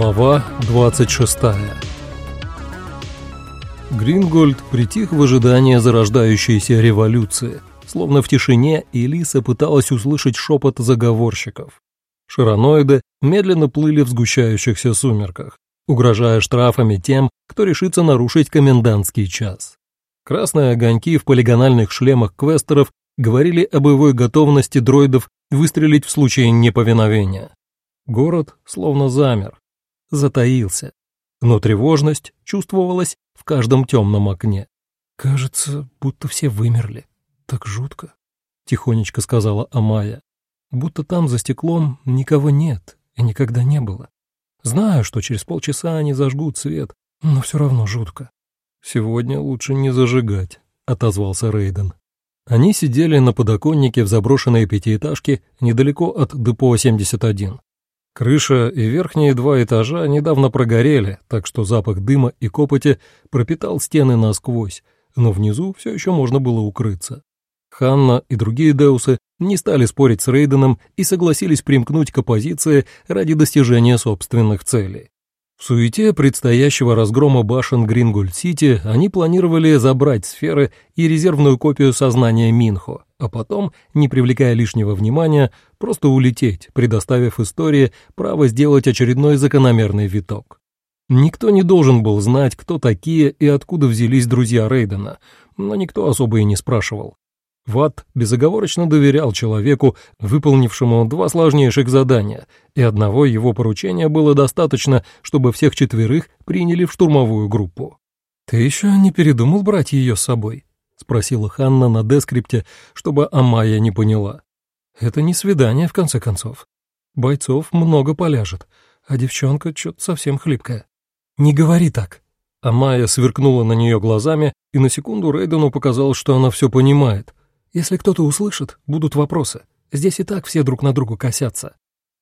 Глава 26 Грингольд притих в ожидании зарождающейся революции. Словно в тишине Элиса пыталась услышать шепот заговорщиков. Широноиды медленно плыли в сгущающихся сумерках, угрожая штрафами тем, кто решится нарушить комендантский час. Красные огоньки в полигональных шлемах квестеров говорили о боевой готовности дроидов выстрелить в случае неповиновения. Город словно замер, затаился, но тревожность чувствовалась в каждом темном окне. «Кажется, будто все вымерли. Так жутко», — тихонечко сказала Амая. «Будто там за стеклом никого нет и никогда не было. Знаю, что через полчаса они зажгут свет, но все равно жутко». «Сегодня лучше не зажигать», — отозвался Рейден. Они сидели на подоконнике в заброшенной пятиэтажке недалеко от депо 71. Крыша и верхние два этажа недавно прогорели, так что запах дыма и копоти пропитал стены насквозь, но внизу все еще можно было укрыться. Ханна и другие Деусы не стали спорить с Рейденом и согласились примкнуть к оппозиции ради достижения собственных целей. В суете предстоящего разгрома башен Грингольд-Сити они планировали забрать сферы и резервную копию сознания Минхо, а потом, не привлекая лишнего внимания, просто улететь, предоставив истории право сделать очередной закономерный виток. Никто не должен был знать, кто такие и откуда взялись друзья Рейдена, но никто особо и не спрашивал. Ватт безоговорочно доверял человеку, выполнившему два сложнейших задания, и одного его поручения было достаточно, чтобы всех четверых приняли в штурмовую группу. «Ты еще не передумал брать ее с собой?» — спросила Ханна на дескрипте, чтобы Амая не поняла. «Это не свидание, в конце концов. Бойцов много поляжет, а девчонка что-то совсем хлипкая». «Не говори так», Амая сверкнула на нее глазами, и на секунду Рейдену показалось, что она все понимает, если кто-то услышит, будут вопросы. Здесь и так все друг на друга косятся».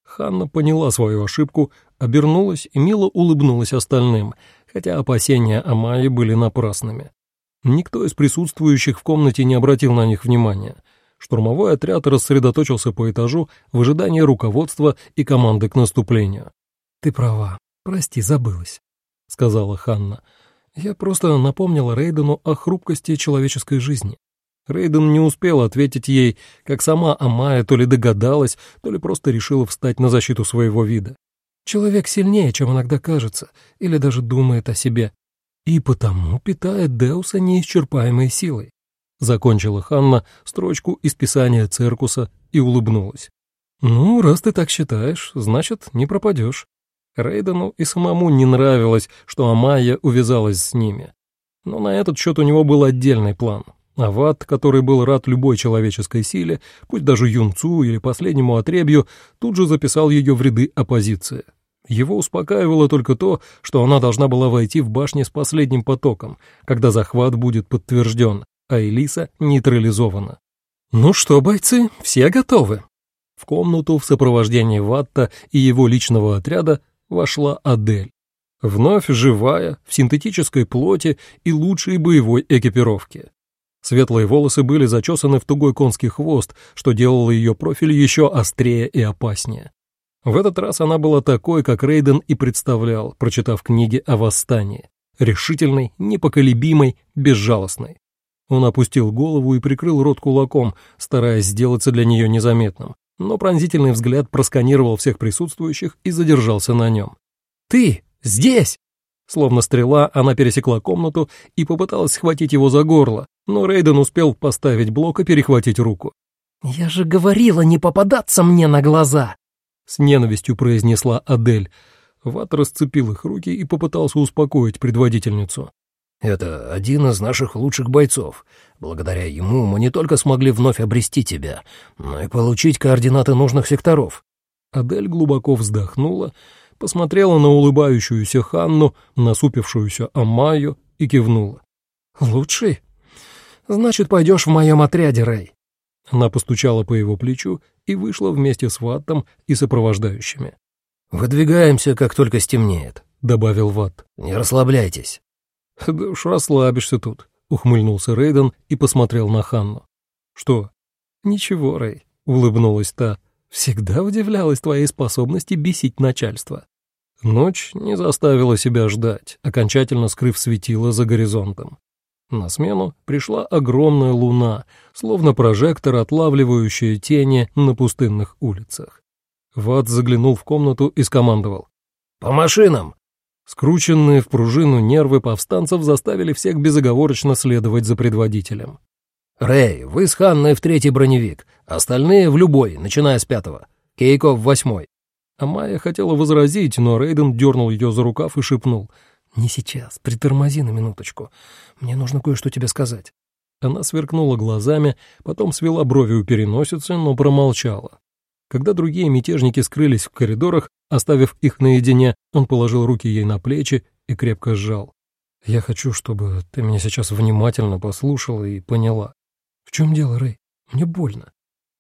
Ханна поняла свою ошибку, обернулась и мило улыбнулась остальным, хотя опасения о Майе были напрасными. Никто из присутствующих в комнате не обратил на них внимания. Штурмовой отряд рассредоточился по этажу в ожидании руководства и команды к наступлению. «Ты права. Прости, забылась», — сказала Ханна. «Я просто напомнила Рейдену о хрупкости человеческой жизни. Рейден не успел ответить ей, как сама Амая то ли догадалась, то ли просто решила встать на защиту своего вида. Человек сильнее, чем иногда кажется, или даже думает о себе, и потому питает Деуса неисчерпаемой силой. Закончила Ханна строчку из писания Циркуса и улыбнулась. «Ну, раз ты так считаешь, значит, не пропадешь». Рейдену и самому не нравилось, что Амайя увязалась с ними. Но на этот счет у него был отдельный план. Ават, который был рад любой человеческой силе, пусть даже юнцу или последнему отребью, тут же записал ее в ряды оппозиции. Его успокаивало только то, что она должна была войти в башню с последним потоком, когда захват будет подтвержден, а Элиса нейтрализована. «Ну что, бойцы, все готовы?» В комнату в сопровождении Ватта и его личного отряда вошла Адель. Вновь живая, в синтетической плоти и лучшей боевой экипировке. Светлые волосы были зачесаны в тугой конский хвост, что делало ее профиль еще острее и опаснее. В этот раз она была такой, как Рейден и представлял, прочитав книги о восстании. Решительной, непоколебимой, безжалостной. Он опустил голову и прикрыл рот кулаком, стараясь сделаться для нее незаметным, но пронзительный взгляд просканировал всех присутствующих и задержался на нем. «Ты здесь!» Словно стрела, она пересекла комнату и попыталась схватить его за горло, но Рейден успел поставить блок и перехватить руку. «Я же говорила не попадаться мне на глаза!» С ненавистью произнесла Адель. Ват расцепил их руки и попытался успокоить предводительницу. «Это один из наших лучших бойцов. Благодаря ему мы не только смогли вновь обрести тебя, но и получить координаты нужных секторов». Адель глубоко вздохнула посмотрела на улыбающуюся Ханну, насупившуюся Амаю и кивнула. «Лучший? Значит, пойдешь в моем отряде, Рэй». Она постучала по его плечу и вышла вместе с Ваттом и сопровождающими. «Выдвигаемся, как только стемнеет», — добавил Ватт. «Не расслабляйтесь». «Да уж расслабишься тут», — ухмыльнулся Рейден и посмотрел на Ханну. «Что?» «Ничего, Рэй», — улыбнулась та. Всегда удивлялась твоей способности бесить начальство. Ночь не заставила себя ждать, окончательно скрыв светило за горизонтом. На смену пришла огромная луна, словно прожектор, отлавливающая тени на пустынных улицах. Ват заглянул в комнату и скомандовал. «По машинам!» Скрученные в пружину нервы повстанцев заставили всех безоговорочно следовать за предводителем. «Рэй, вы с Ханной в третий броневик, остальные в любой, начиная с пятого. Кейко в восьмой». А Майя хотела возразить, но Рейден дернул ее за рукав и шепнул. «Не сейчас, притормози на минуточку. Мне нужно кое-что тебе сказать». Она сверкнула глазами, потом свела брови у переносицы, но промолчала. Когда другие мятежники скрылись в коридорах, оставив их наедине, он положил руки ей на плечи и крепко сжал. «Я хочу, чтобы ты меня сейчас внимательно послушала и поняла. В чем дело, Рэй? Мне больно».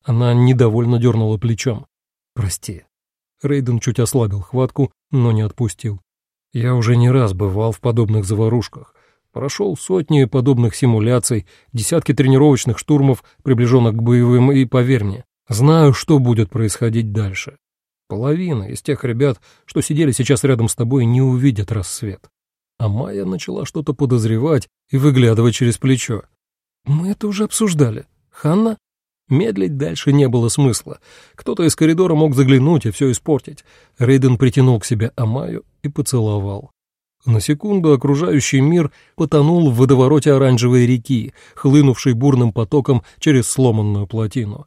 Она недовольно дернула плечом. «Прости». Рейден чуть ослабил хватку, но не отпустил. Я уже не раз бывал в подобных заварушках. Прошел сотни подобных симуляций, десятки тренировочных штурмов, приближенных к боевым, и, поверь мне, знаю, что будет происходить дальше. Половина из тех ребят, что сидели сейчас рядом с тобой, не увидят рассвет. А Майя начала что-то подозревать и выглядывать через плечо. «Мы это уже обсуждали. Ханна?» Медлить дальше не было смысла. Кто-то из коридора мог заглянуть и все испортить. Рейден притянул к себе Амаю и поцеловал. На секунду окружающий мир потонул в водовороте оранжевой реки, хлынувшей бурным потоком через сломанную плотину.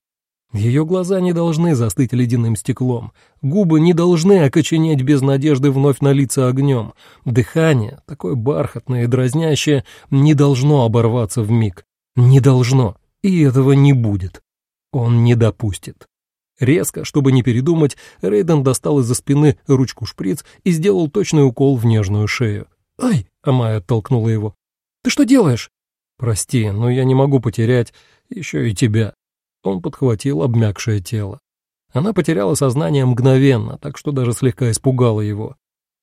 Ее глаза не должны застыть ледяным стеклом, губы не должны окоченеть без надежды вновь налиться огнем, дыхание, такое бархатное и дразнящее, не должно оборваться в миг. Не должно, и этого не будет. Он не допустит. Резко, чтобы не передумать, Рейден достал из-за спины ручку-шприц и сделал точный укол в нежную шею. «Ай!» — Амая оттолкнула его. «Ты что делаешь?» «Прости, но я не могу потерять еще и тебя». Он подхватил обмякшее тело. Она потеряла сознание мгновенно, так что даже слегка испугала его.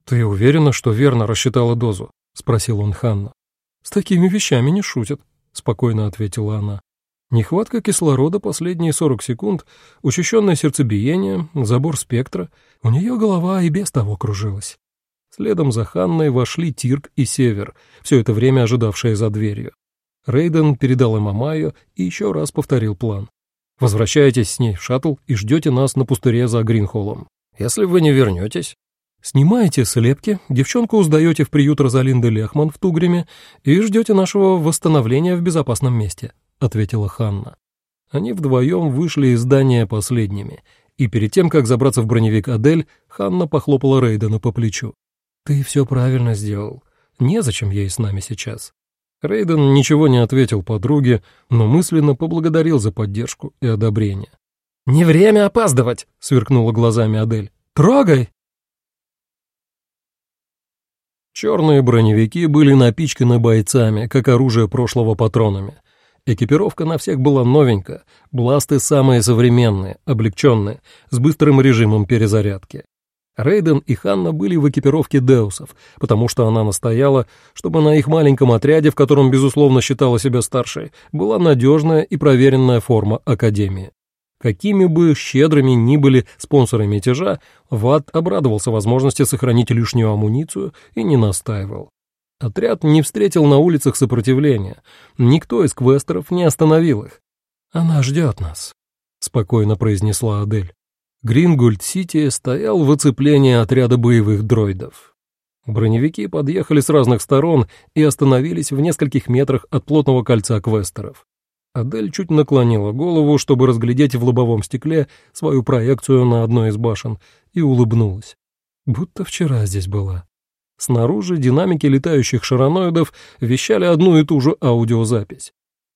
«Ты уверена, что верно рассчитала дозу?» — спросил он Ханну. «С такими вещами не шутят», — спокойно ответила она. Нехватка кислорода последние 40 секунд, учащенное сердцебиение, забор спектра. У нее голова и без того кружилась. Следом за Ханной вошли Тирк и Север, все это время ожидавшие за дверью. Рейден передал им Амайо и еще раз повторил план. «Возвращайтесь с ней в шаттл и ждете нас на пустыре за Гринхоллом. Если вы не вернетесь, снимаете слепки, девчонку сдаете в приют Розалинды Лехман в Тугриме и ждете нашего восстановления в безопасном месте». — ответила Ханна. Они вдвоем вышли из здания последними, и перед тем, как забраться в броневик Адель, Ханна похлопала Рейдена по плечу. «Ты все правильно сделал. Незачем ей с нами сейчас». Рейден ничего не ответил подруге, но мысленно поблагодарил за поддержку и одобрение. «Не время опаздывать!» — сверкнула глазами Адель. «Трогай!» Черные броневики были напичканы бойцами, как оружие прошлого патронами. Экипировка на всех была новенькая, бласты самые современные, облегченные, с быстрым режимом перезарядки. Рейден и Ханна были в экипировке Деусов, потому что она настояла, чтобы на их маленьком отряде, в котором, безусловно, считала себя старшей, была надежная и проверенная форма Академии. Какими бы щедрыми ни были спонсоры мятежа, Ват обрадовался возможности сохранить лишнюю амуницию и не настаивал. Отряд не встретил на улицах сопротивления. Никто из квестеров не остановил их. «Она ждет нас», — спокойно произнесла Адель. Грингольд-Сити стоял в оцеплении отряда боевых дроидов. Броневики подъехали с разных сторон и остановились в нескольких метрах от плотного кольца квестеров. Адель чуть наклонила голову, чтобы разглядеть в лобовом стекле свою проекцию на одной из башен, и улыбнулась. Будто вчера здесь была. Снаружи динамики летающих шароноидов вещали одну и ту же аудиозапись.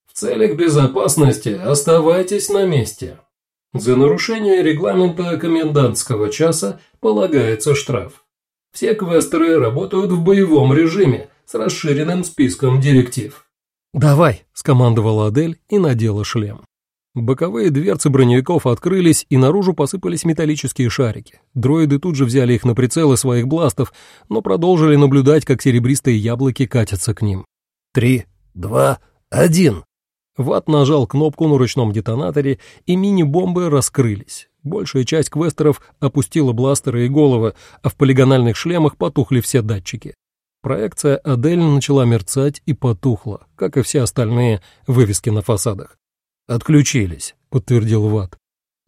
В целях безопасности оставайтесь на месте. За нарушение регламента комендантского часа полагается штраф. Все квестеры работают в боевом режиме с расширенным списком директив. «Давай», — скомандовала Адель и надела шлем. Боковые дверцы броневиков открылись, и наружу посыпались металлические шарики. Дроиды тут же взяли их на прицелы своих бластов, но продолжили наблюдать, как серебристые яблоки катятся к ним. «Три, два, один!» Ват нажал кнопку на ручном детонаторе, и мини-бомбы раскрылись. Большая часть квестеров опустила бластеры и головы, а в полигональных шлемах потухли все датчики. Проекция Адель начала мерцать и потухла, как и все остальные вывески на фасадах. «Отключились», — подтвердил Ват.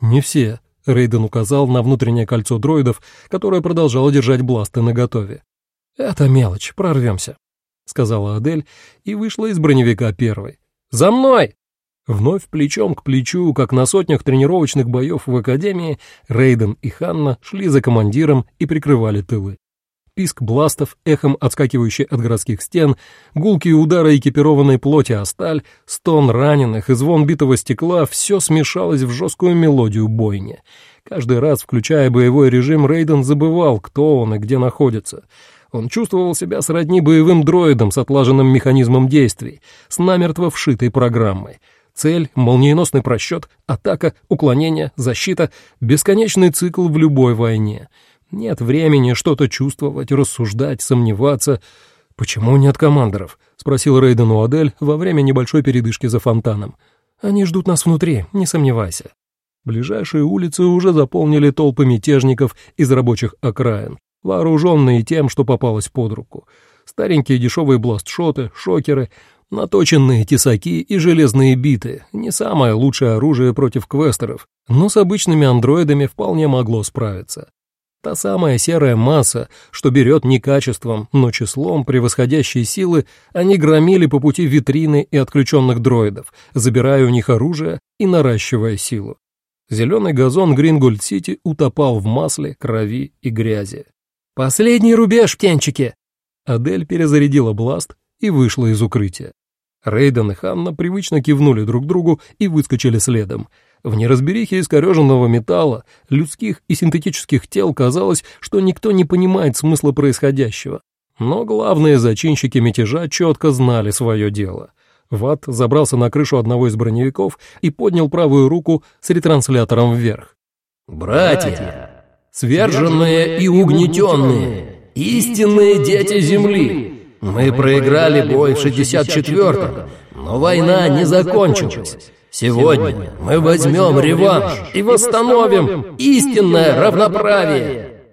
«Не все», — Рейден указал на внутреннее кольцо дроидов, которое продолжало держать бласты наготове. «Это мелочь, прорвемся», — сказала Адель и вышла из броневика первой. «За мной!» Вновь плечом к плечу, как на сотнях тренировочных боев в Академии, Рейден и Ханна шли за командиром и прикрывали тылы. Писк бластов, эхом отскакивающий от городских стен, гулкие удары экипированной плоти о сталь, стон раненых и звон битого стекла — все смешалось в жесткую мелодию бойни. Каждый раз, включая боевой режим, Рейден забывал, кто он и где находится. Он чувствовал себя сродни боевым дроидом с отлаженным механизмом действий, с намертво вшитой программой — Цель, молниеносный просчет, атака, уклонение, защита — бесконечный цикл в любой войне. Нет времени что-то чувствовать, рассуждать, сомневаться. «Почему нет командоров?» — спросил Рейден у Адель во время небольшой передышки за фонтаном. «Они ждут нас внутри, не сомневайся». Ближайшие улицы уже заполнили толпы мятежников из рабочих окраин, вооруженные тем, что попалось под руку. Старенькие дешевые бластшоты, шокеры — Наточенные тесаки и железные биты — не самое лучшее оружие против квестеров, но с обычными андроидами вполне могло справиться. Та самая серая масса, что берет не качеством, но числом превосходящей силы, они громили по пути витрины и отключенных дроидов, забирая у них оружие и наращивая силу. Зеленый газон Грингольд-Сити утопал в масле, крови и грязи. «Последний рубеж, птенчики!» Адель перезарядила бласт и вышла из укрытия. Рейден и Ханна привычно кивнули друг другу и выскочили следом. В неразберихе искореженного металла, людских и синтетических тел казалось, что никто не понимает смысла происходящего. Но главные зачинщики мятежа четко знали свое дело. Ват забрался на крышу одного из броневиков и поднял правую руку с ретранслятором вверх. «Братья, сверженные и угнетенные, истинные дети Земли!» Мы проиграли бой в 64-м, но война не закончилась. Сегодня мы возьмем реванш и восстановим истинное равноправие.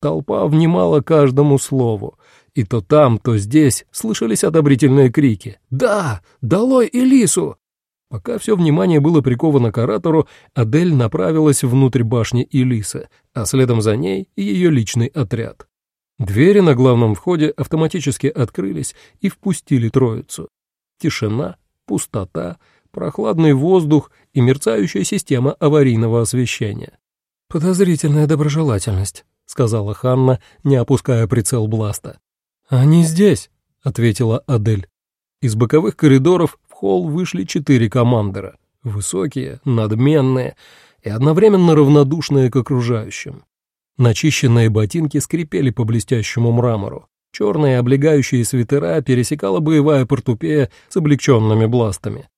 Толпа внимала каждому слову, и то там, то здесь слышались одобрительные крики. «Да! Долой Элису!» Пока все внимание было приковано к оратору, Адель направилась внутрь башни Элисы, а следом за ней ее личный отряд. Двери на главном входе автоматически открылись и впустили троицу. Тишина, пустота, прохладный воздух и мерцающая система аварийного освещения. «Подозрительная доброжелательность», — сказала Ханна, не опуская прицел бласта. «Они здесь», — ответила Адель. Из боковых коридоров в холл вышли четыре командора, высокие, надменные и одновременно равнодушные к окружающим. Начищенные ботинки скрипели по блестящему мрамору. Черные облегающие свитера пересекала боевая портупея с облегченными бластами.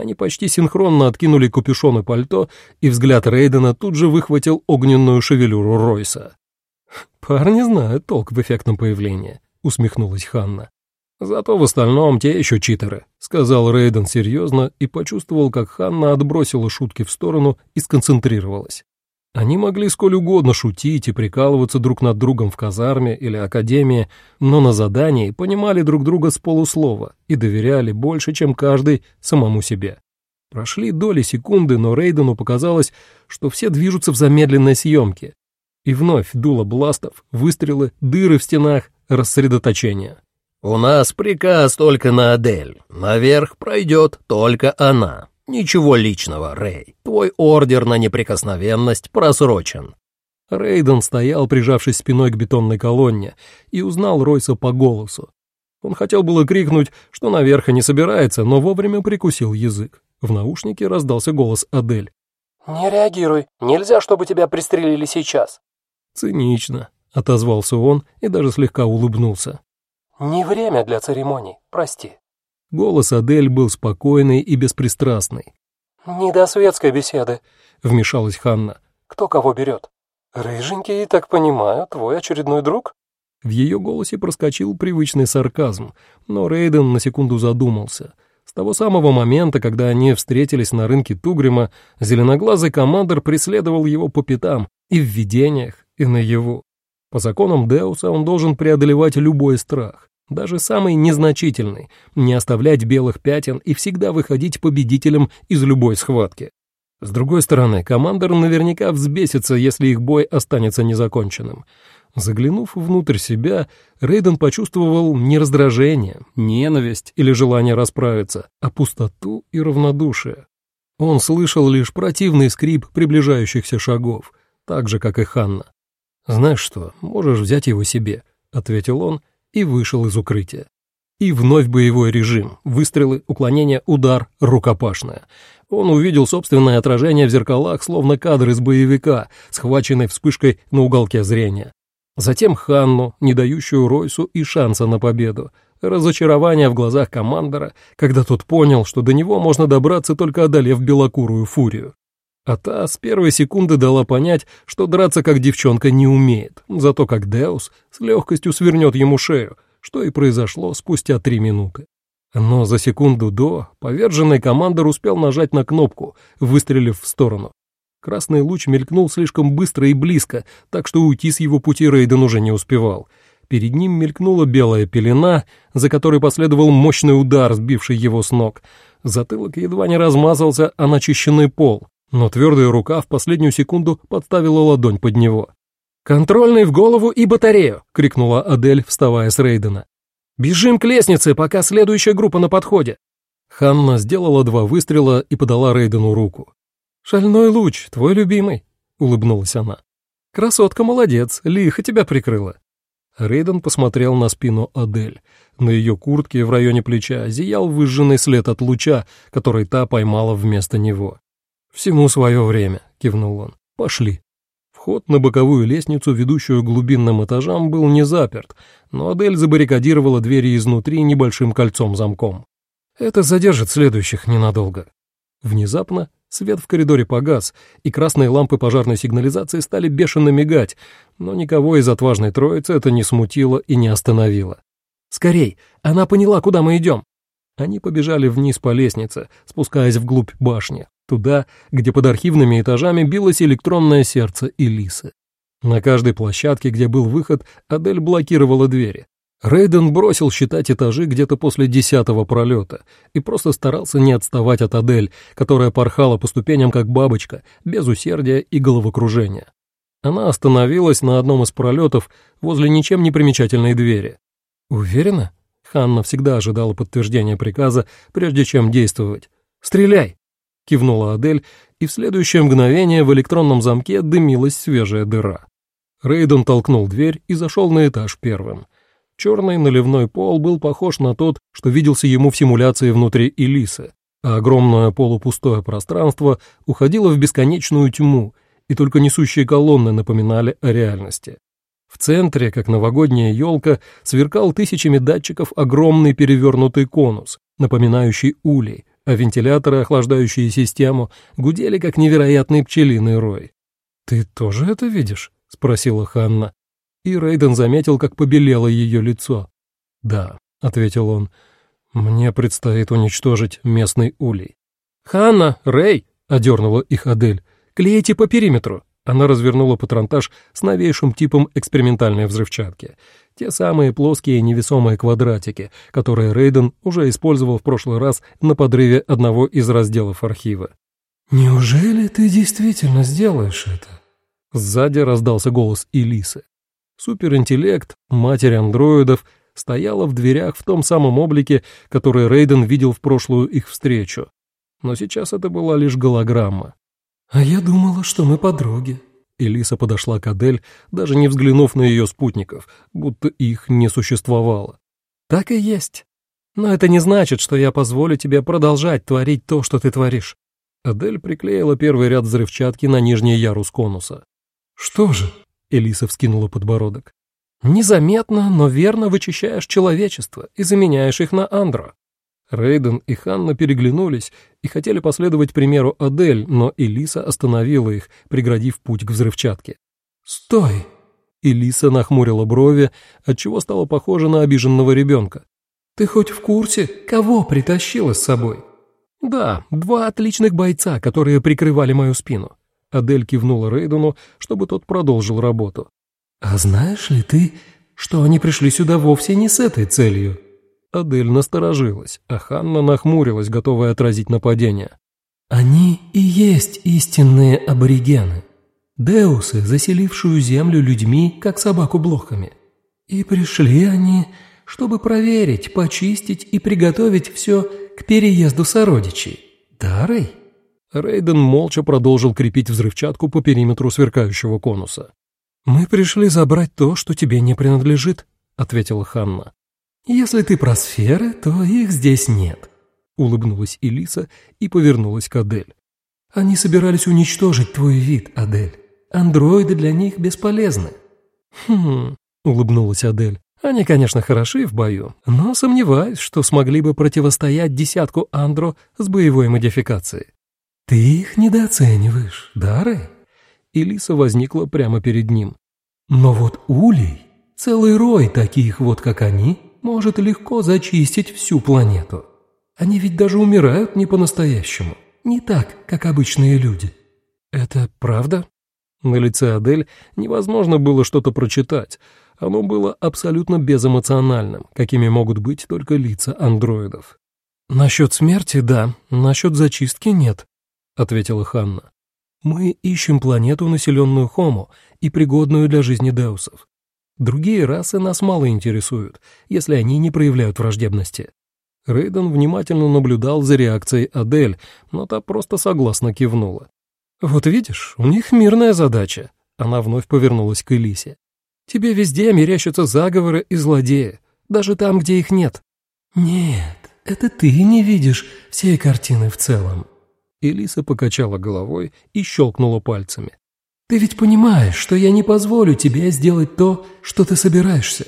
Они почти синхронно откинули капюшон и пальто, и взгляд Рейдена тут же выхватил огненную шевелюру Ройса. «Парни знают толк в эффектном появлении», — усмехнулась Ханна. «Зато в остальном те еще читеры», — сказал Рейден серьезно и почувствовал, как Ханна отбросила шутки в сторону и сконцентрировалась. Они могли сколь угодно шутить и прикалываться друг над другом в казарме или академии, но на задании понимали друг друга с полуслова и доверяли больше, чем каждый самому себе. Прошли доли секунды, но Рейдену показалось, что все движутся в замедленной съемке. И вновь дуло бластов, выстрелы, дыры в стенах, рассредоточение. «У нас приказ только на Адель. Наверх пройдет только она», «Ничего личного, Рэй. Твой ордер на неприкосновенность просрочен». Рейден стоял, прижавшись спиной к бетонной колонне, и узнал Ройса по голосу. Он хотел было крикнуть, что наверх и не собирается, но вовремя прикусил язык. В наушнике раздался голос Адель. «Не реагируй. Нельзя, чтобы тебя пристрелили сейчас». «Цинично», — отозвался он и даже слегка улыбнулся. «Не время для церемоний, прости». Голос Адель был спокойный и беспристрастный. «Не до светской беседы», — вмешалась Ханна. «Кто кого берет? Рыженький, так понимаю, твой очередной друг?» В ее голосе проскочил привычный сарказм, но Рейден на секунду задумался. С того самого момента, когда они встретились на рынке Тугрима, зеленоглазый командор преследовал его по пятам и в видениях, и наяву. По законам Деуса он должен преодолевать любой страх, даже самый незначительный, не оставлять белых пятен и всегда выходить победителем из любой схватки. С другой стороны, командор наверняка взбесится, если их бой останется незаконченным. Заглянув внутрь себя, Рейден почувствовал не раздражение, ненависть или желание расправиться, а пустоту и равнодушие. Он слышал лишь противный скрип приближающихся шагов, так же, как и Ханна. «Знаешь что, можешь взять его себе», — ответил он и вышел из укрытия. И вновь боевой режим, выстрелы, уклонение, удар, рукопашная. Он увидел собственное отражение в зеркалах, словно кадр из боевика, схваченный вспышкой на уголке зрения. Затем Ханну, не дающую Ройсу и шанса на победу. Разочарование в глазах командора, когда тот понял, что до него можно добраться, только одолев белокурую фурию. А та с первой секунды дала понять, что драться как девчонка не умеет, зато как Деус с легкостью свернет ему шею, что и произошло спустя три минуты. Но за секунду до поверженный командор успел нажать на кнопку, выстрелив в сторону. Красный луч мелькнул слишком быстро и близко, так что уйти с его пути Рейден уже не успевал. Перед ним мелькнула белая пелена, за которой последовал мощный удар, сбивший его с ног. Затылок едва не размазался о начищенный пол, но твердая рука в последнюю секунду подставила ладонь под него. «Контрольный в голову и батарею!» — крикнула Адель, вставая с Рейдена. «Бежим к лестнице, пока следующая группа на подходе!» Ханна сделала два выстрела и подала Рейдену руку. «Шальной луч, твой любимый», — улыбнулась она. «Красотка молодец, лихо тебя прикрыла». Рейден посмотрел на спину Адель. На ее куртке в районе плеча зиял выжженный след от луча, который та поймала вместо него. «Всему свое время», — кивнул он. «Пошли». Вход на боковую лестницу, ведущую глубинным этажам, был не заперт, но Адель забаррикадировала двери изнутри небольшим кольцом-замком. «Это задержит следующих ненадолго». Внезапно Свет в коридоре погас, и красные лампы пожарной сигнализации стали бешено мигать, но никого из отважной троицы это не смутило и не остановило. «Скорей! Она поняла, куда мы идем!» Они побежали вниз по лестнице, спускаясь вглубь башни, туда, где под архивными этажами билось электронное сердце Элисы. На каждой площадке, где был выход, Адель блокировала двери, Рейден бросил считать этажи где-то после десятого пролета и просто старался не отставать от Адель, которая порхала по ступеням как бабочка, без усердия и головокружения. Она остановилась на одном из пролетов возле ничем не примечательной двери. «Уверена?» Ханна всегда ожидала подтверждения приказа, прежде чем действовать. «Стреляй!» — кивнула Адель, и в следующее мгновение в электронном замке дымилась свежая дыра. Рейден толкнул дверь и зашел на этаж первым. Черный наливной пол был похож на тот, что виделся ему в симуляции внутри Элисы, а огромное полупустое пространство уходило в бесконечную тьму, и только несущие колонны напоминали о реальности. В центре, как новогодняя елка, сверкал тысячами датчиков огромный перевернутый конус, напоминающий улей, а вентиляторы, охлаждающие систему, гудели, как невероятный пчелиный рой. «Ты тоже это видишь?» — спросила Ханна и Рейден заметил, как побелело ее лицо. «Да», — ответил он, — «мне предстоит уничтожить местный улей». «Ханна, Рей!» — одернула их Адель. «Клейте по периметру!» Она развернула патронтаж с новейшим типом экспериментальной взрывчатки. Те самые плоские невесомые квадратики, которые Рейден уже использовал в прошлый раз на подрыве одного из разделов архива. «Неужели ты действительно сделаешь это?» Сзади раздался голос Элисы. Суперинтеллект, матерь андроидов, стояла в дверях в том самом облике, который Рейден видел в прошлую их встречу. Но сейчас это была лишь голограмма. «А я думала, что мы подруги». Элиса подошла к Адель, даже не взглянув на ее спутников, будто их не существовало. «Так и есть. Но это не значит, что я позволю тебе продолжать творить то, что ты творишь». Адель приклеила первый ряд взрывчатки на нижний ярус конуса. «Что же?» Элиса вскинула подбородок. «Незаметно, но верно вычищаешь человечество и заменяешь их на Андро». Рейден и Ханна переглянулись и хотели последовать примеру Адель, но Элиса остановила их, преградив путь к взрывчатке. «Стой!» Элиса нахмурила брови, отчего стала похожа на обиженного ребенка. Ты хоть в курсе, кого притащила с собой?» «Да, два отличных бойца, которые прикрывали мою спину». Адель кивнула Рейдену, чтобы тот продолжил работу. «А знаешь ли ты, что они пришли сюда вовсе не с этой целью?» Адель насторожилась, а Ханна нахмурилась, готовая отразить нападение. «Они и есть истинные аборигены. Деусы, заселившую землю людьми, как собаку блохами. И пришли они, чтобы проверить, почистить и приготовить все к переезду сородичей. Да, Рэй?» Рейден молча продолжил крепить взрывчатку по периметру сверкающего конуса. «Мы пришли забрать то, что тебе не принадлежит», — ответила Ханна. «Если ты про сферы, то их здесь нет», — улыбнулась Элиса и повернулась к Адель. «Они собирались уничтожить твой вид, Адель. Андроиды для них бесполезны». «Хм...» — улыбнулась Адель. «Они, конечно, хороши в бою, но сомневаюсь, что смогли бы противостоять десятку андро с боевой модификацией». «Ты их недооцениваешь, да, Рэй?» Элиса возникла прямо перед ним. «Но вот улей, целый рой таких вот, как они, может легко зачистить всю планету. Они ведь даже умирают не по-настоящему, не так, как обычные люди». «Это правда?» На лице Адель невозможно было что-то прочитать. Оно было абсолютно безэмоциональным, какими могут быть только лица андроидов. «Насчет смерти — да, насчет зачистки — нет», — ответила Ханна. Мы ищем планету, населенную Хомо и пригодную для жизни деусов. Другие расы нас мало интересуют, если они не проявляют враждебности. Рейден внимательно наблюдал за реакцией Адель, но та просто согласно кивнула. «Вот видишь, у них мирная задача». Она вновь повернулась к Элисе. «Тебе везде мерещатся заговоры и злодеи, даже там, где их нет». «Нет, это ты не видишь всей картины в целом», Элиса покачала головой и щелкнула пальцами. «Ты ведь понимаешь, что я не позволю тебе сделать то, что ты собираешься».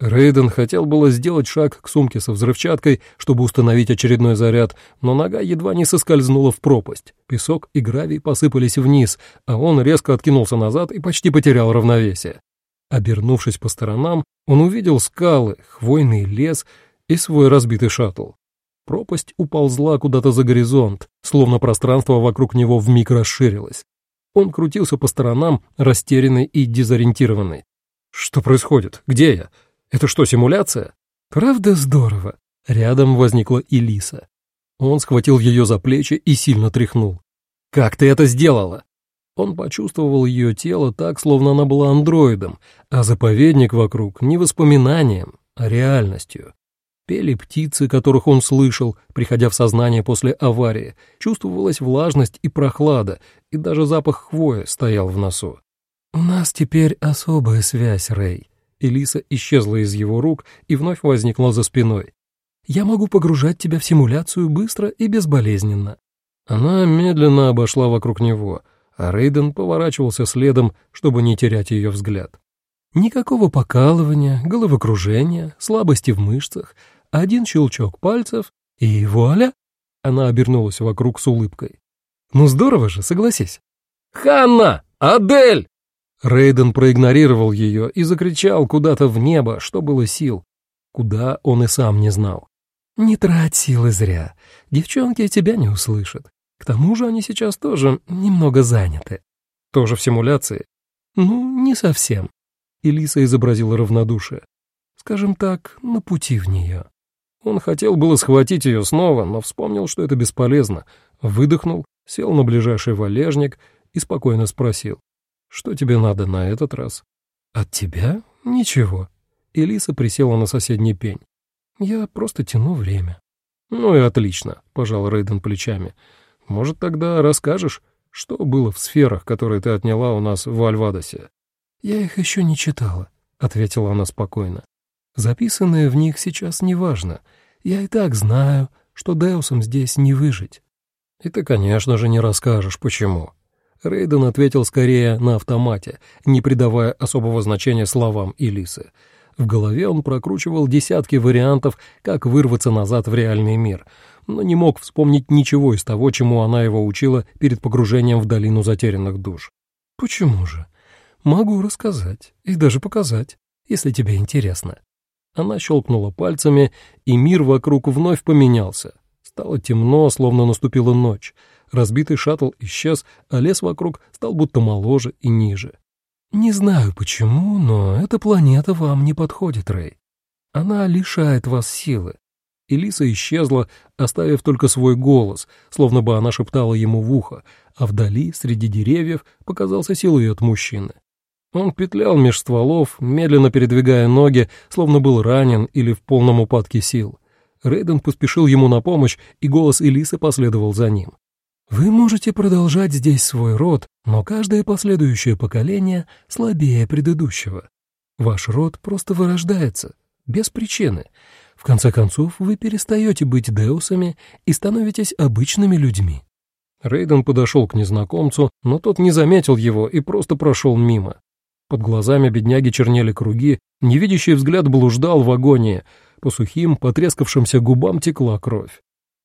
Рейден хотел было сделать шаг к сумке со взрывчаткой, чтобы установить очередной заряд, но нога едва не соскользнула в пропасть. Песок и гравий посыпались вниз, а он резко откинулся назад и почти потерял равновесие. Обернувшись по сторонам, он увидел скалы, хвойный лес и свой разбитый шаттл. Пропасть уползла куда-то за горизонт, словно пространство вокруг него вмиг расширилось. Он крутился по сторонам, растерянный и дезориентированный. «Что происходит? Где я? Это что, симуляция?» «Правда здорово?» Рядом возникла Элиса. Он схватил ее за плечи и сильно тряхнул. «Как ты это сделала?» Он почувствовал ее тело так, словно она была андроидом, а заповедник вокруг не воспоминанием, а реальностью. Пели птицы, которых он слышал, приходя в сознание после аварии. Чувствовалась влажность и прохлада, и даже запах хвоя стоял в носу. «У нас теперь особая связь, Рэй». Элиса исчезла из его рук и вновь возникла за спиной. «Я могу погружать тебя в симуляцию быстро и безболезненно». Она медленно обошла вокруг него, а Рейден поворачивался следом, чтобы не терять ее взгляд. Никакого покалывания, головокружения, слабости в мышцах, один щелчок пальцев, и вуаля! Она обернулась вокруг с улыбкой. Ну здорово же, согласись. «Ханна! Адель!» Рейден проигнорировал ее и закричал куда-то в небо, что было сил. Куда он и сам не знал. «Не трать силы зря. Девчонки тебя не услышат. К тому же они сейчас тоже немного заняты». «Тоже в симуляции?» «Ну, не совсем. Элиса изобразила равнодушие. Скажем так, на пути в нее. Он хотел было схватить ее снова, но вспомнил, что это бесполезно. Выдохнул, сел на ближайший валежник и спокойно спросил. «Что тебе надо на этот раз?» «От тебя? Ничего». Элиса присела на соседний пень. «Я просто тяну время». «Ну и отлично», — пожал Рейден плечами. «Может, тогда расскажешь, что было в сферах, которые ты отняла у нас в Альвадосе?» «Я их еще не читала», — ответила она спокойно. «Записанное в них сейчас не важно. Я и так знаю, что Деусом здесь не выжить». «И ты, конечно же, не расскажешь, почему». Рейден ответил скорее на автомате, не придавая особого значения словам Элисы. В голове он прокручивал десятки вариантов, как вырваться назад в реальный мир, но не мог вспомнить ничего из того, чему она его учила перед погружением в долину затерянных душ. «Почему же?» Могу рассказать и даже показать, если тебе интересно. Она щелкнула пальцами, и мир вокруг вновь поменялся. Стало темно, словно наступила ночь. Разбитый шаттл исчез, а лес вокруг стал будто моложе и ниже. «Не знаю почему, но эта планета вам не подходит, Рэй. Она лишает вас силы. Элиса исчезла, оставив только свой голос, словно бы она шептала ему в ухо, а вдали, среди деревьев, показался силуэт мужчины. Он петлял меж стволов, медленно передвигая ноги, словно был ранен или в полном упадке сил. Рейден поспешил ему на помощь, и голос Элисы последовал за ним. «Вы можете продолжать здесь свой род, но каждое последующее поколение слабее предыдущего. Ваш род просто вырождается, без причины. В конце концов, вы перестаете быть деусами и становитесь обычными людьми». Рейден подошел к незнакомцу, но тот не заметил его и просто прошел мимо. Под глазами бедняги чернели круги, невидящий взгляд блуждал в агонии, по сухим, потрескавшимся губам текла кровь.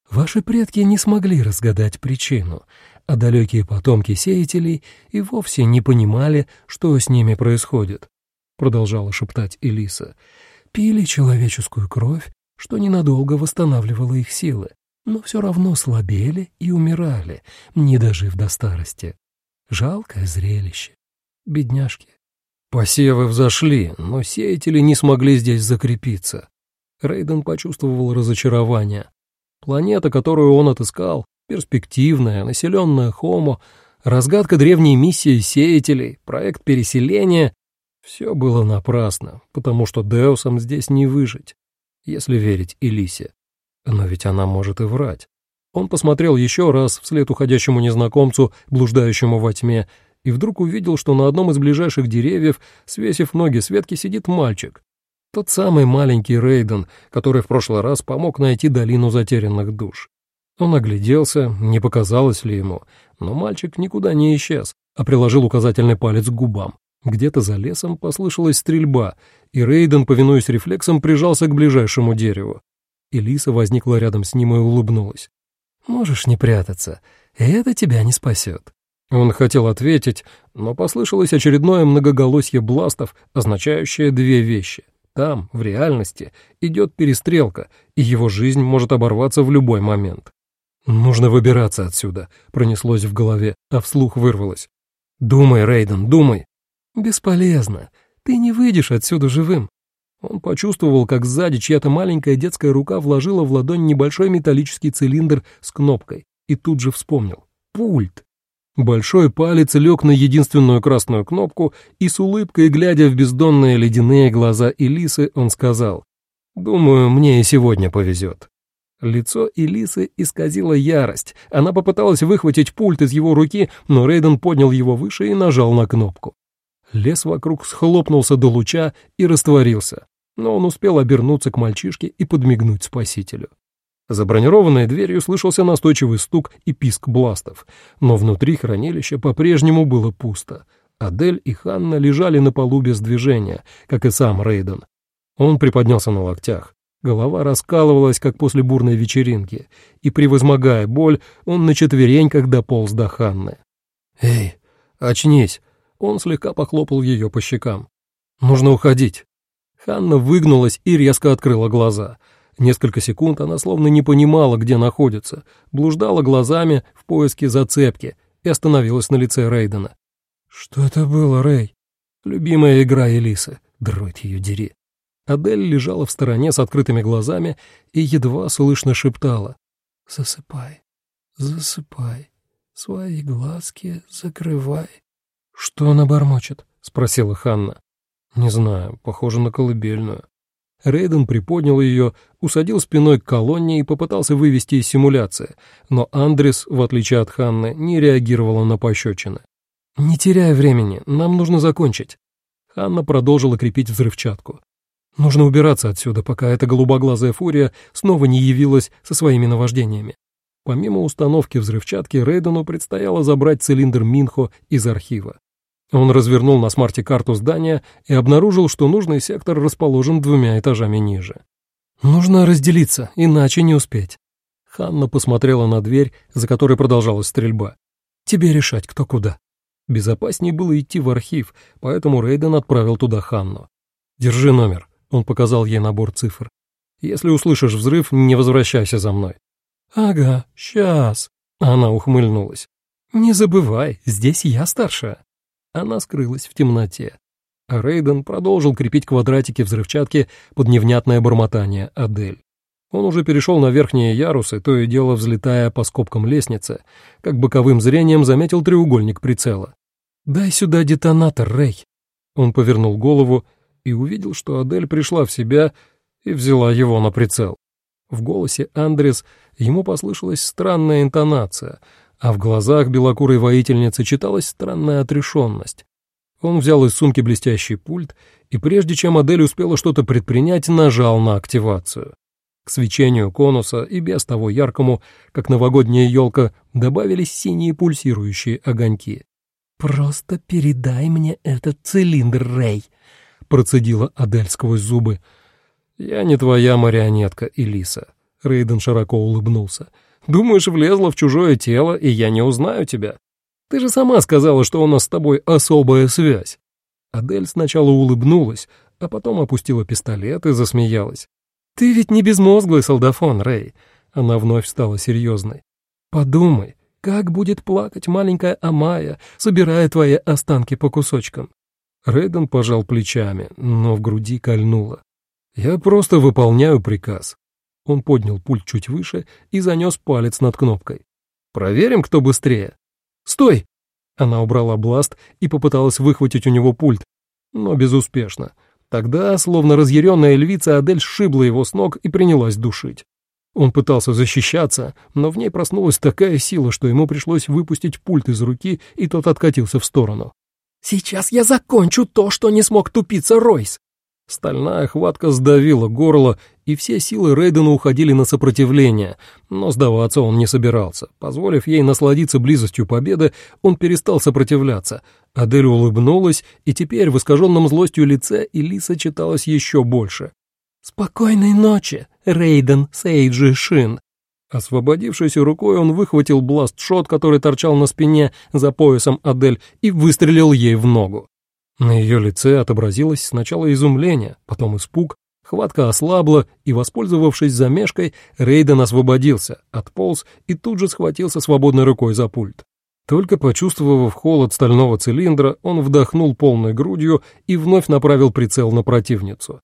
Ваши предки не смогли разгадать причину, а далекие потомки сеятелей и вовсе не понимали, что с ними происходит, — продолжала шептать Элиса. Пили человеческую кровь, что ненадолго восстанавливало их силы, но все равно слабели и умирали, не дожив до старости. Жалкое зрелище. Бедняжки. Посевы взошли, но сеятели не смогли здесь закрепиться. Рейден почувствовал разочарование. Планета, которую он отыскал, перспективная, населенная Хомо, разгадка древней миссии сеятелей, проект переселения — все было напрасно, потому что Деусам здесь не выжить, если верить Элисе. Но ведь она может и врать. Он посмотрел еще раз вслед уходящему незнакомцу, блуждающему во тьме, и вдруг увидел, что на одном из ближайших деревьев, свесив ноги с ветки, сидит мальчик. Тот самый маленький Рейден, который в прошлый раз помог найти долину затерянных душ. Он огляделся, не показалось ли ему, но мальчик никуда не исчез, а приложил указательный палец к губам. Где-то за лесом послышалась стрельба, и Рейден, повинуясь рефлексам, прижался к ближайшему дереву. Элиса возникла рядом с ним и улыбнулась. «Можешь не прятаться, это тебя не спасет». Он хотел ответить, но послышалось очередное многоголосье бластов, означающее две вещи. Там, в реальности, идет перестрелка, и его жизнь может оборваться в любой момент. «Нужно выбираться отсюда», — пронеслось в голове, а вслух вырвалось. «Думай, Рейден, думай». «Бесполезно. Ты не выйдешь отсюда живым». Он почувствовал, как сзади чья-то маленькая детская рука вложила в ладонь небольшой металлический цилиндр с кнопкой, и тут же вспомнил. «Пульт». Большой палец лег на единственную красную кнопку, и с улыбкой, глядя в бездонные ледяные глаза Элисы, он сказал, «Думаю, мне и сегодня повезет». Лицо Элисы исказило ярость. Она попыталась выхватить пульт из его руки, но Рейден поднял его выше и нажал на кнопку. Лес вокруг схлопнулся до луча и растворился, но он успел обернуться к мальчишке и подмигнуть спасителю. За бронированной дверью слышался настойчивый стук и писк бластов, но внутри хранилища по-прежнему было пусто. Адель и Ханна лежали на полу без движения, как и сам Рейден. Он приподнялся на локтях. Голова раскалывалась, как после бурной вечеринки, и, превозмогая боль, он на четвереньках дополз до Ханны. «Эй, очнись!» Он слегка похлопал ее по щекам. «Нужно уходить». Ханна выгнулась и резко открыла глаза — Несколько секунд она словно не понимала, где находится, блуждала глазами в поиске зацепки и остановилась на лице Рейдена. «Что это было, Рей?» Любимая игра Элисы, дроид ее дери. Адель лежала в стороне с открытыми глазами и едва слышно шептала. «Засыпай, засыпай, свои глазки закрывай». «Что она бормочет?» — спросила Ханна. «Не знаю, похоже на колыбельную». Рейден приподнял ее, усадил спиной к колонне и попытался вывести из симуляции, но Андрес, в отличие от Ханны, не реагировала на пощечины. «Не теряй времени, нам нужно закончить». Ханна продолжила крепить взрывчатку. «Нужно убираться отсюда, пока эта голубоглазая фурия снова не явилась со своими наваждениями». Помимо установки взрывчатки, Рейдену предстояло забрать цилиндр Минхо из архива. Он развернул на смарте карту здания и обнаружил, что нужный сектор расположен двумя этажами ниже. «Нужно разделиться, иначе не успеть». Ханна посмотрела на дверь, за которой продолжалась стрельба. «Тебе решать, кто куда». Безопаснее было идти в архив, поэтому Рейден отправил туда Ханну. «Держи номер». Он показал ей набор цифр. «Если услышишь взрыв, не возвращайся за мной». «Ага, сейчас». Она ухмыльнулась. «Не забывай, здесь я старшая». Она скрылась в темноте. А Рейден продолжил крепить квадратики взрывчатки под невнятное бормотание Адель. Он уже перешел на верхние ярусы, то и дело взлетая по скобкам лестницы, как боковым зрением заметил треугольник прицела. «Дай сюда детонатор, Рэй». Он повернул голову и увидел, что Адель пришла в себя и взяла его на прицел. В голосе Андрес ему послышалась странная интонация, а в глазах белокурой воительницы читалась странная отрешенность. Он взял из сумки блестящий пульт и, прежде чем Адель успела что-то предпринять, нажал на активацию. К свечению конуса и без того яркому, как новогодняя елка, добавились синие пульсирующие огоньки. «Просто передай мне этот цилиндр, Рэй», — процедила Адель сквозь зубы. «Я не твоя марионетка, Элиса», — Рейден широко улыбнулся. «Думаешь, влезла в чужое тело, и я не узнаю тебя? Ты же сама сказала, что у нас с тобой особая связь». Адель сначала улыбнулась, а потом опустила пистолет и засмеялась. «Ты ведь не безмозглый солдафон, Рэй!» Она вновь стала серьезной. «Подумай, как будет плакать маленькая Амая, собирая твои останки по кусочкам?» Рэйден пожал плечами, но в груди кольнуло. «Я просто выполняю приказ». Он поднял пульт чуть выше и занес палец над кнопкой. «Проверим, кто быстрее». «Стой!» Она убрала бласт и попыталась выхватить у него пульт, но безуспешно. Тогда, словно разъяренная львица, Адель сшибла его с ног и принялась душить. Он пытался защищаться, но в ней проснулась такая сила, что ему пришлось выпустить пульт из руки, и тот откатился в сторону. «Сейчас я закончу то, что не смог тупиться Ройс!» Стальная хватка сдавила горло, и все силы Рейдена уходили на сопротивление, но сдаваться он не собирался. Позволив ей насладиться близостью победы, он перестал сопротивляться. Адель улыбнулась, и теперь в искаженном злостью лице Элиса читалось еще больше. «Спокойной ночи, Рейден Сейджи Шин!» Освободившись рукой, он выхватил бласт-шот, который торчал на спине за поясом Адель, и выстрелил ей в ногу. На ее лице отобразилось сначала изумление, потом испуг, хватка ослабла, и, воспользовавшись замешкой, Рейден освободился, отполз и тут же схватился свободной рукой за пульт. Только почувствовав холод стального цилиндра, он вдохнул полной грудью и вновь направил прицел на противницу.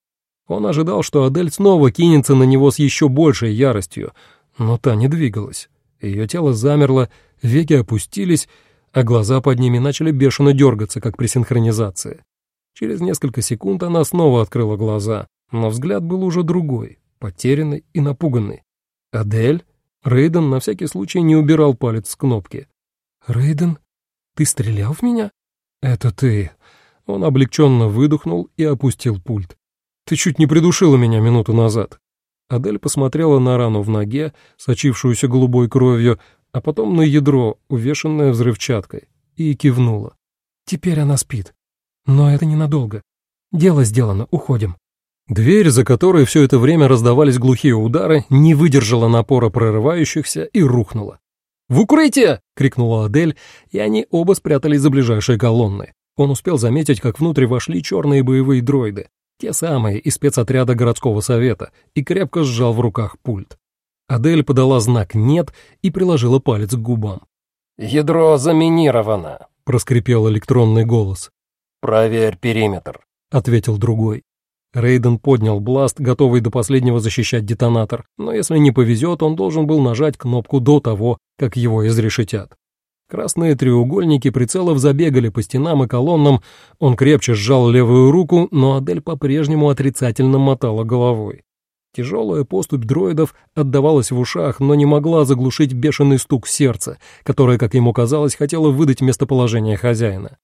Он ожидал, что Адель снова кинется на него с еще большей яростью, но та не двигалась. Ее тело замерло, веки опустились, а глаза под ними начали бешено дергаться, как при синхронизации. Через несколько секунд она снова открыла глаза, но взгляд был уже другой, потерянный и напуганный. «Адель?» Рейден на всякий случай не убирал палец с кнопки. «Рейден, ты стрелял в меня?» «Это ты». Он облегченно выдохнул и опустил пульт. «Ты чуть не придушила меня минуту назад». Адель посмотрела на рану в ноге, сочившуюся голубой кровью, а потом на ядро, увешанное взрывчаткой, и кивнула. «Теперь она спит. Но это ненадолго. Дело сделано, уходим». Дверь, за которой все это время раздавались глухие удары, не выдержала напора прорывающихся и рухнула. «В укрытие!» — крикнула Адель, и они оба спрятались за ближайшей колонной. Он успел заметить, как внутрь вошли черные боевые дроиды, те самые из спецотряда городского совета, и крепко сжал в руках пульт. Адель подала знак «нет» и приложила палец к губам. «Ядро заминировано», — проскрипел электронный голос. «Проверь периметр», — ответил другой. Рейден поднял бласт, готовый до последнего защищать детонатор, но если не повезет, он должен был нажать кнопку до того, как его изрешетят. Красные треугольники прицелов забегали по стенам и колоннам, он крепче сжал левую руку, но Адель по-прежнему отрицательно мотала головой. Тяжелая поступь дроидов отдавалась в ушах, но не могла заглушить бешеный стук сердца, которое, как ему казалось, хотело выдать местоположение хозяина.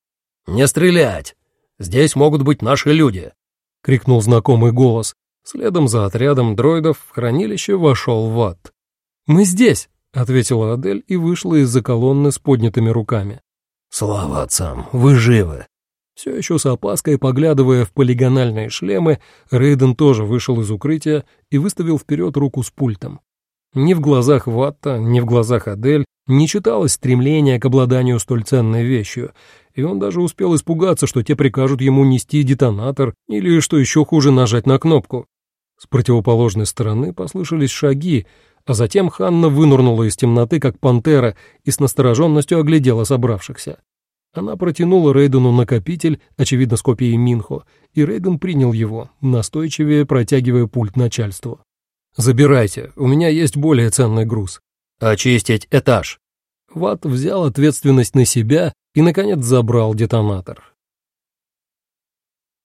«Не стрелять! Здесь могут быть наши люди!» — крикнул знакомый голос. Следом за отрядом дроидов в хранилище вошел Ватт. «Мы здесь!» — ответила Адель и вышла из-за колонны с поднятыми руками. «Слава отцам, вы живы!» Все еще с опаской, поглядывая в полигональные шлемы, Рейден тоже вышел из укрытия и выставил вперед руку с пультом. Ни в глазах Ватта, ни в глазах Адель Не читалось стремления к обладанию столь ценной вещью, и он даже успел испугаться, что те прикажут ему нести детонатор или, что еще хуже, нажать на кнопку. С противоположной стороны послышались шаги, а затем Ханна вынурнула из темноты, как пантера, и с настороженностью оглядела собравшихся. Она протянула Рейдену накопитель, очевидно, с копией Минхо, и Рейден принял его, настойчивее протягивая пульт начальству. «Забирайте, у меня есть более ценный груз». «Очистить этаж». Ват взял ответственность на себя и, наконец, забрал детонатор.